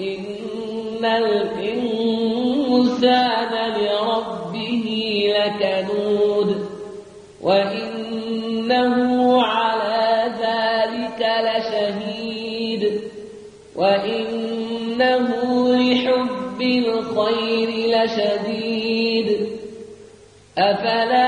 إن الإنسان لربه لكنود وإنه على ذلك لشهيد وإنه لحب الخير لشديد أفلا